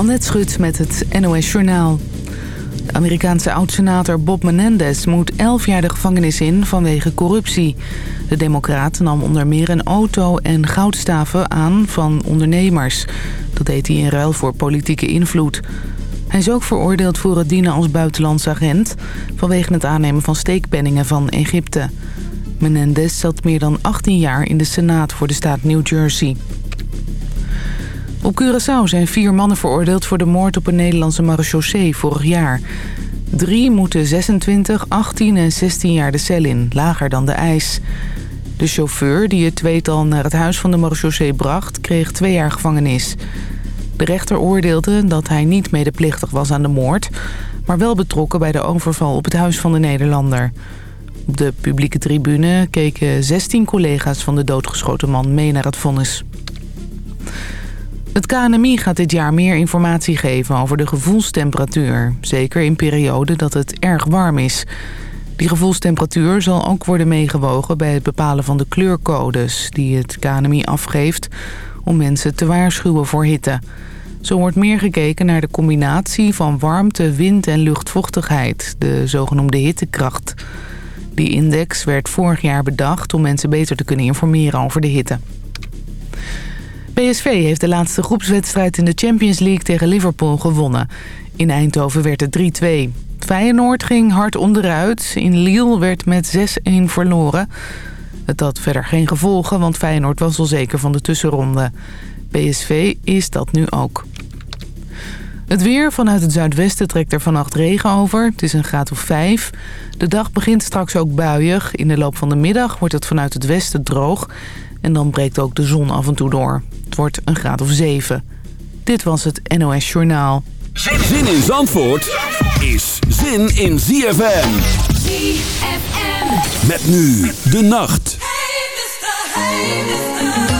Annette Schut met het NOS Journaal. De Amerikaanse oud-senator Bob Menendez moet 11 jaar de gevangenis in vanwege corruptie. De democraat nam onder meer een auto en goudstaven aan van ondernemers. Dat deed hij in ruil voor politieke invloed. Hij is ook veroordeeld voor het dienen als buitenlandse agent... vanwege het aannemen van steekpenningen van Egypte. Menendez zat meer dan 18 jaar in de Senaat voor de staat New Jersey. Op Curaçao zijn vier mannen veroordeeld voor de moord op een Nederlandse marechaussee vorig jaar. Drie moeten 26, 18 en 16 jaar de cel in, lager dan de eis. De chauffeur die het tweetal naar het huis van de marechaussee bracht, kreeg twee jaar gevangenis. De rechter oordeelde dat hij niet medeplichtig was aan de moord... maar wel betrokken bij de overval op het huis van de Nederlander. Op de publieke tribune keken 16 collega's van de doodgeschoten man mee naar het vonnis. Het KNMI gaat dit jaar meer informatie geven over de gevoelstemperatuur. Zeker in perioden dat het erg warm is. Die gevoelstemperatuur zal ook worden meegewogen bij het bepalen van de kleurcodes... die het KNMI afgeeft om mensen te waarschuwen voor hitte. Zo wordt meer gekeken naar de combinatie van warmte, wind en luchtvochtigheid, de zogenoemde hittekracht. Die index werd vorig jaar bedacht om mensen beter te kunnen informeren over de hitte. PSV heeft de laatste groepswedstrijd in de Champions League tegen Liverpool gewonnen. In Eindhoven werd het 3-2. Feyenoord ging hard onderuit. In Lille werd met 6-1 verloren. Het had verder geen gevolgen, want Feyenoord was al zeker van de tussenronde. PSV is dat nu ook. Het weer vanuit het zuidwesten trekt er vannacht regen over. Het is een graad of 5. De dag begint straks ook buiig. In de loop van de middag wordt het vanuit het westen droog. En dan breekt ook de zon af en toe door. Het wordt een graad of 7. Dit was het NOS Journaal. Zin in Zandvoort is zin in ZFM. ZFM. Met nu de nacht. Hey, mister, hey, mister.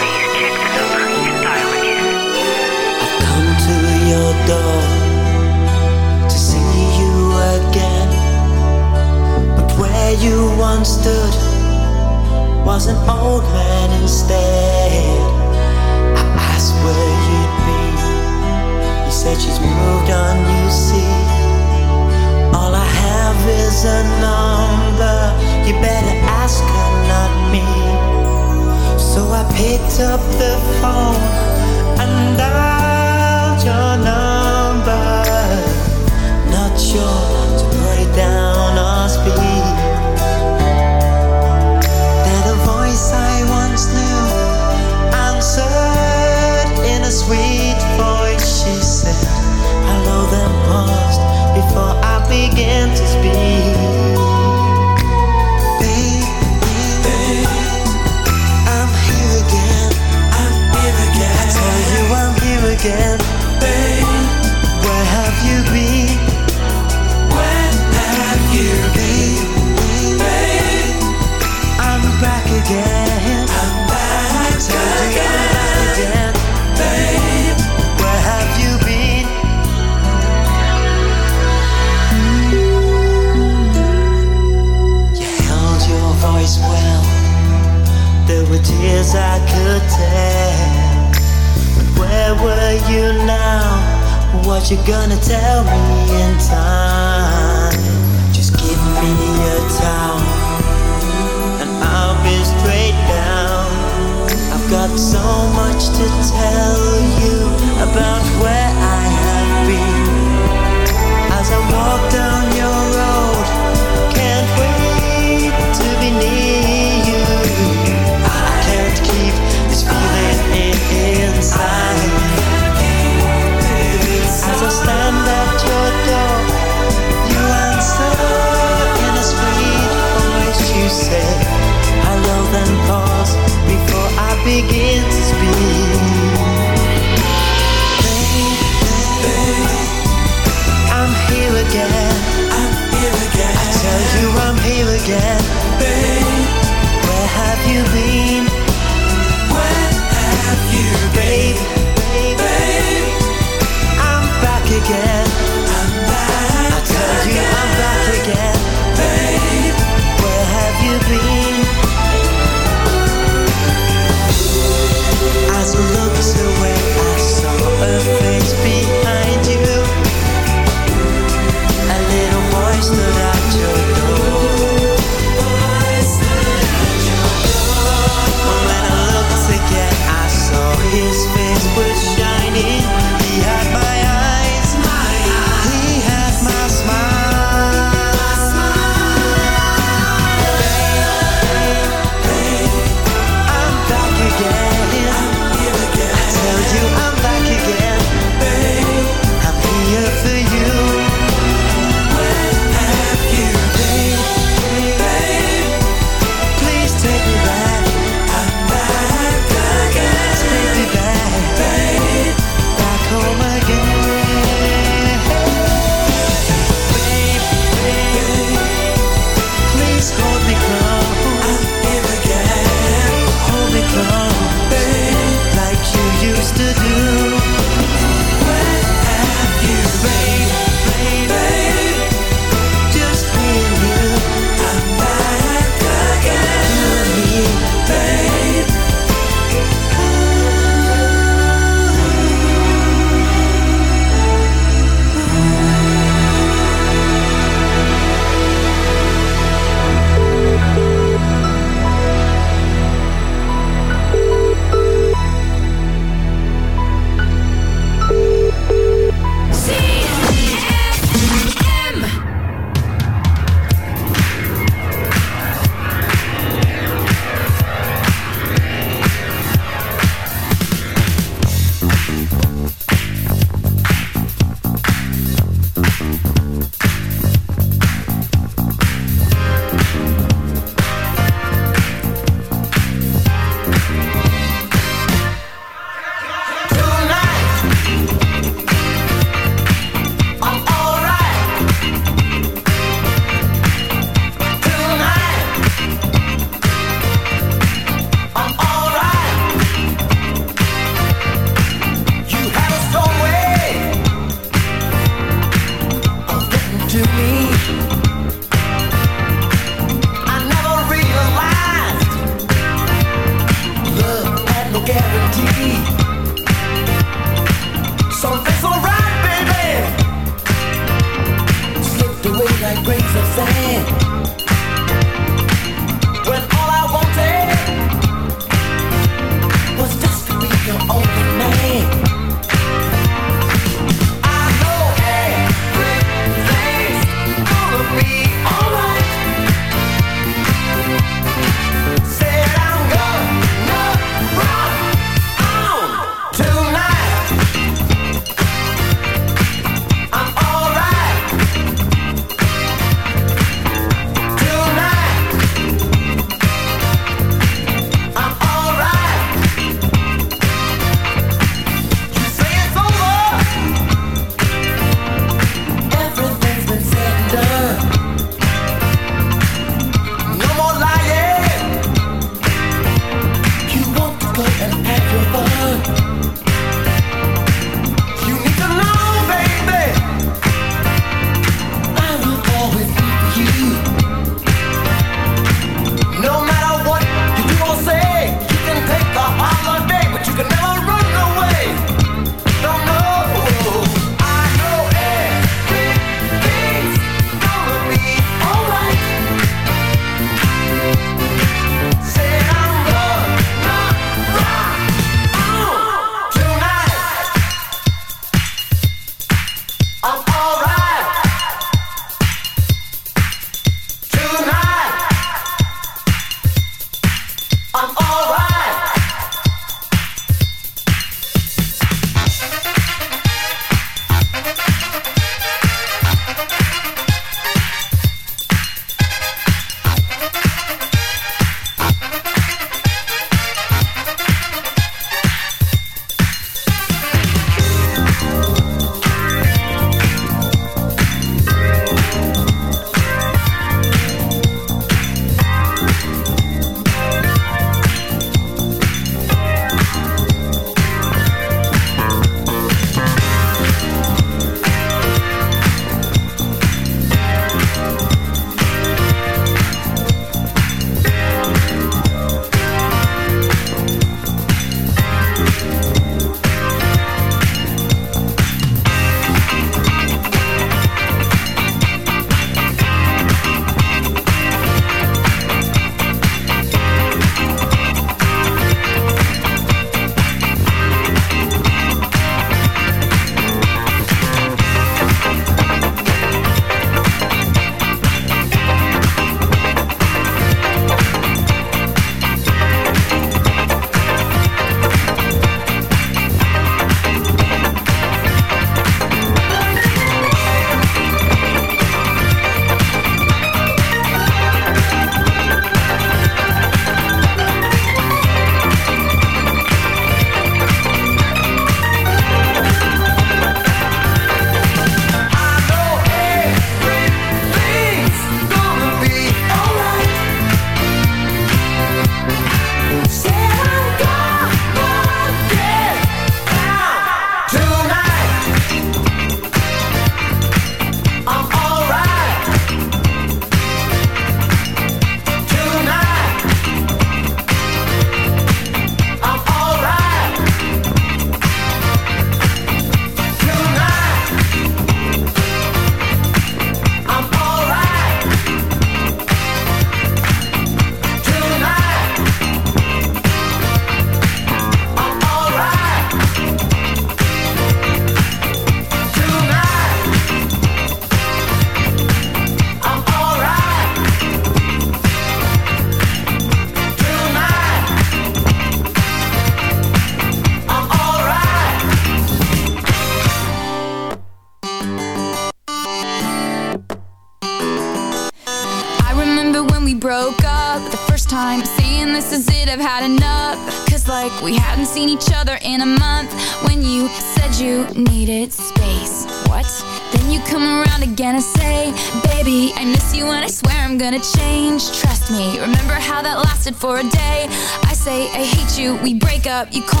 lasted for a day. I say I hate you, we break up, you call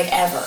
like ever.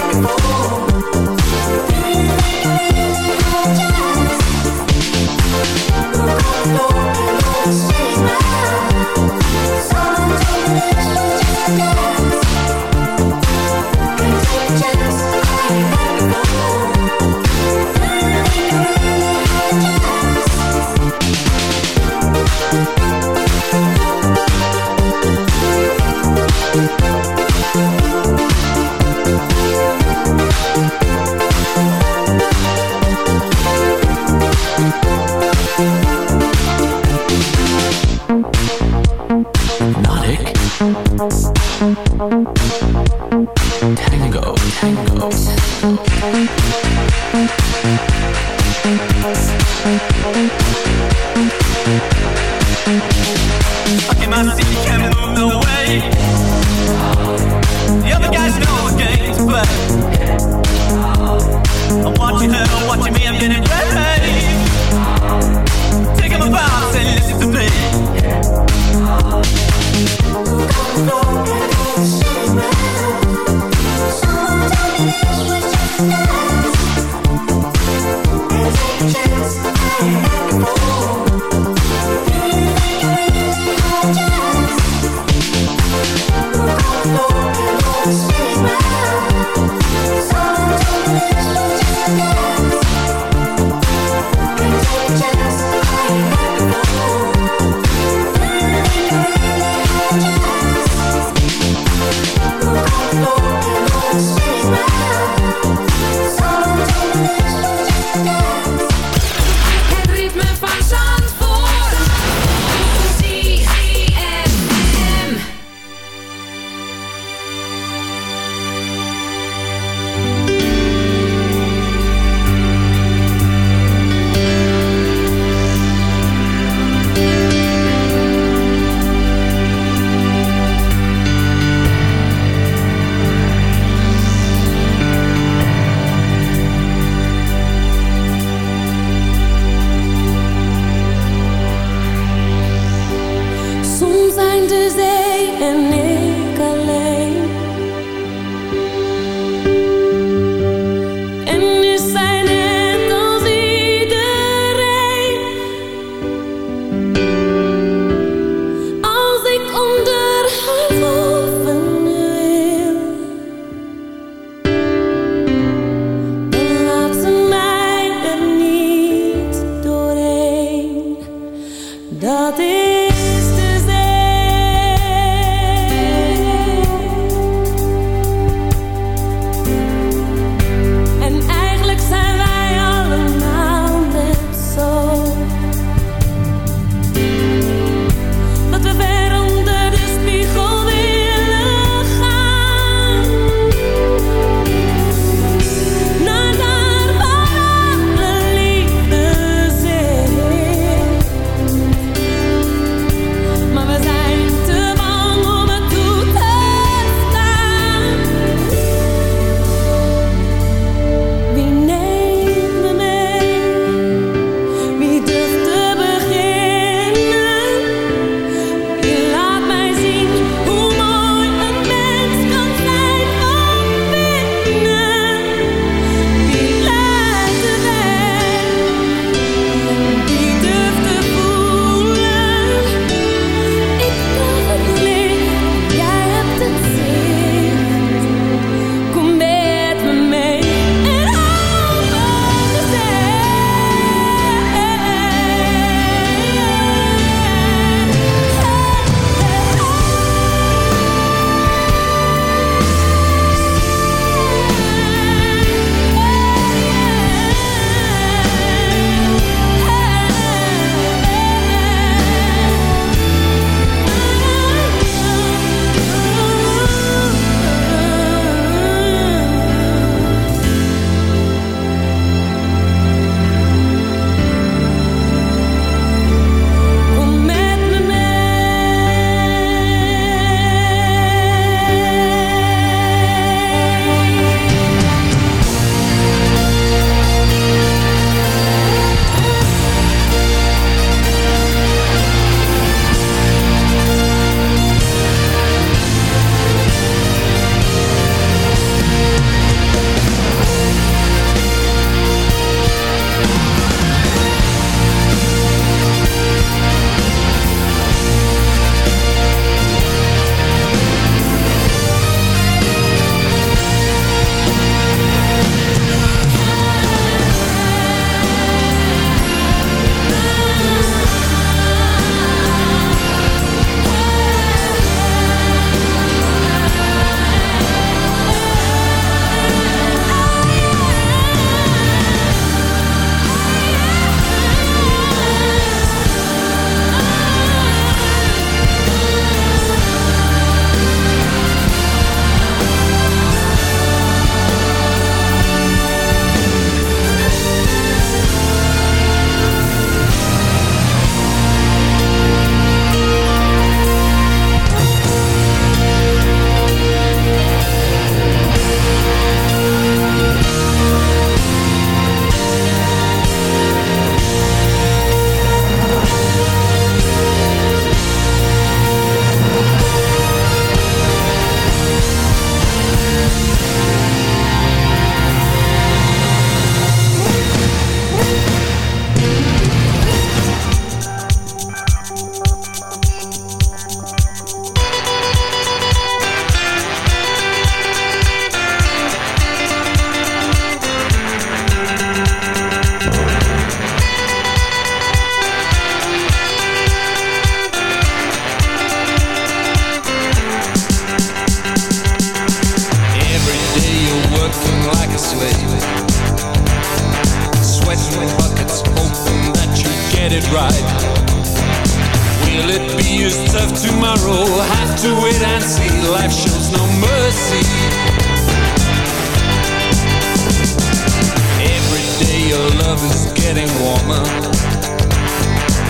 is getting warmer.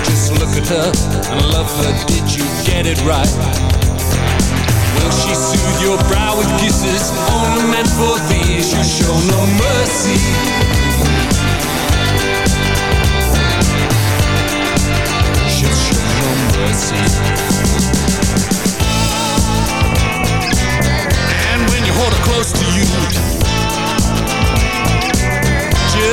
Just look at her and love her. Did you get it right? Will she soothe your brow with kisses only meant for these? You show no mercy. She'll show no mercy. And when you hold her close to you,